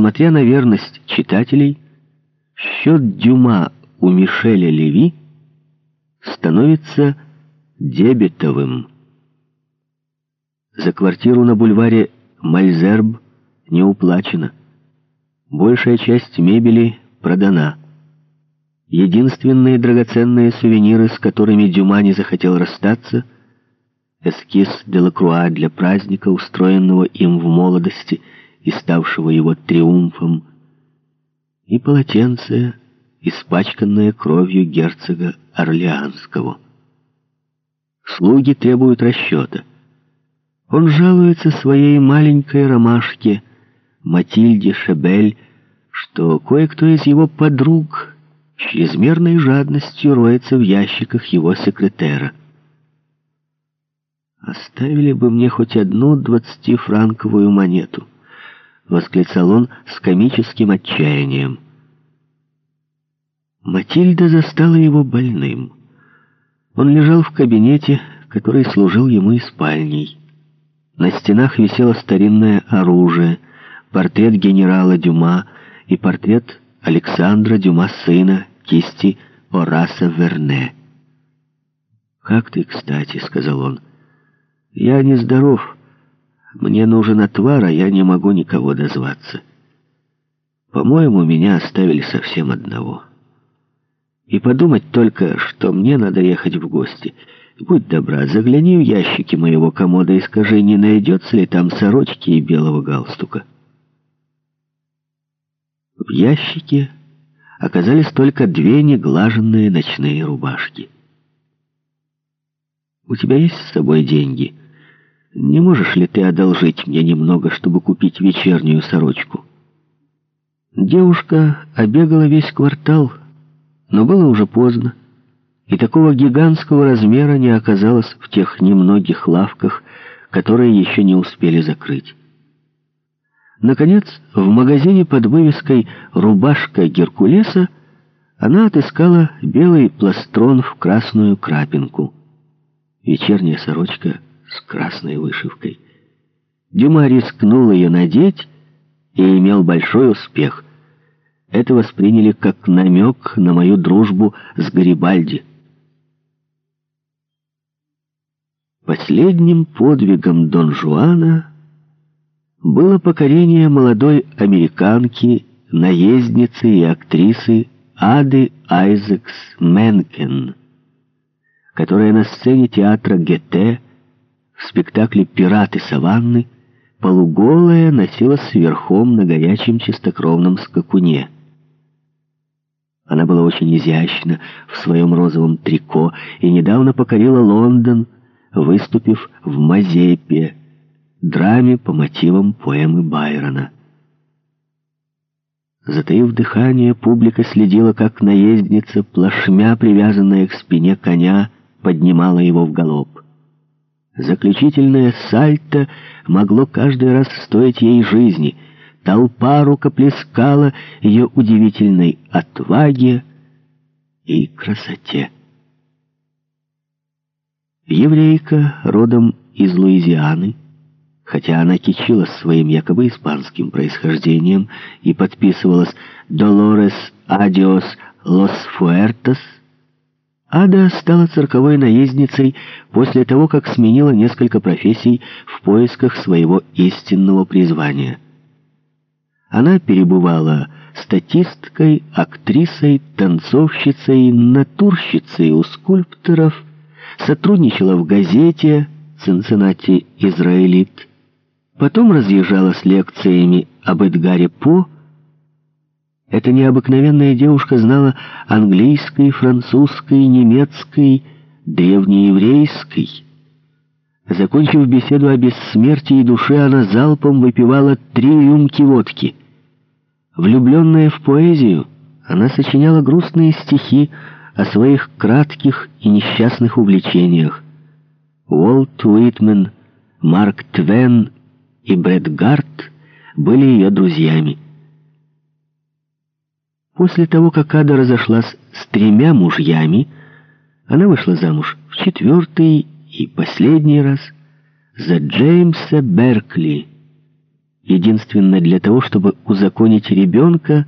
несмотря на верность читателей, счет Дюма у Мишеля Леви становится дебетовым. За квартиру на бульваре Мальзерб не уплачено. Большая часть мебели продана. Единственные драгоценные сувениры, с которыми Дюма не захотел расстаться, эскиз Делакруа для праздника, устроенного им в молодости и ставшего его триумфом, и полотенце, испачканное кровью герцога Орлеанского. Слуги требуют расчета. Он жалуется своей маленькой ромашке, Матильде Шебель, что кое-кто из его подруг чрезмерной жадностью роется в ящиках его секретера. «Оставили бы мне хоть одну двадцатифранковую монету», — восклицал он с комическим отчаянием. Матильда застала его больным. Он лежал в кабинете, который служил ему и спальней. На стенах висело старинное оружие, портрет генерала Дюма и портрет Александра Дюма сына, кисти Ораса Верне. «Как ты, кстати», — сказал он, — «я нездоров. Мне нужен отвар, а я не могу никого дозваться. По-моему, меня оставили совсем одного». И подумать только, что мне надо ехать в гости. Будь добра, загляни в ящики моего комода и скажи, не найдется ли там сорочки и белого галстука. В ящике оказались только две неглаженные ночные рубашки. «У тебя есть с собой деньги? Не можешь ли ты одолжить мне немного, чтобы купить вечернюю сорочку?» Девушка обегала весь квартал, но было уже поздно, и такого гигантского размера не оказалось в тех немногих лавках, которые еще не успели закрыть. Наконец, в магазине под вывеской «Рубашка Геркулеса» она отыскала белый пластрон в красную крапинку. Вечерняя сорочка с красной вышивкой. Дюма рискнул ее надеть и имел большой успех — это восприняли как намек на мою дружбу с Гарибальди. Последним подвигом Дон Жуана было покорение молодой американки, наездницы и актрисы Ады Айзекс Менкен, которая на сцене театра Гете в спектакле «Пираты саванны» полуголая носилась верхом на горячем чистокровном скакуне. Она была очень изящна в своем розовом трико и недавно покорила Лондон, выступив в Мазепе, драме по мотивам поэмы Байрона. Затаив дыхание, публика следила, как наездница, плашмя привязанная к спине коня, поднимала его в галоп. Заключительное сальто могло каждый раз стоить ей жизни — Толпа рукоплескала ее удивительной отваге и красоте. Еврейка, родом из Луизианы, хотя она кичилась своим якобы испанским происхождением и подписывалась «Долорес Адиос Лос Фуэртос», Ада стала цирковой наездницей после того, как сменила несколько профессий в поисках своего истинного призвания – она перебывала статисткой, актрисой, танцовщицей, натурщицей у скульпторов, сотрудничала в газете «Цинциннати Израилит», потом разъезжала с лекциями об Эдгаре По. Эта необыкновенная девушка знала английской, французской, немецкой, древнееврейской. Закончив беседу о бессмертии души, она залпом выпивала три рюмки водки — Влюбленная в поэзию, она сочиняла грустные стихи о своих кратких и несчастных увлечениях. Уолт Уитмен, Марк Твен и Брэд Гарт были ее друзьями. После того, как Ада разошлась с тремя мужьями, она вышла замуж в четвертый и последний раз за Джеймса Беркли, единственно для того, чтобы узаконить ребенка,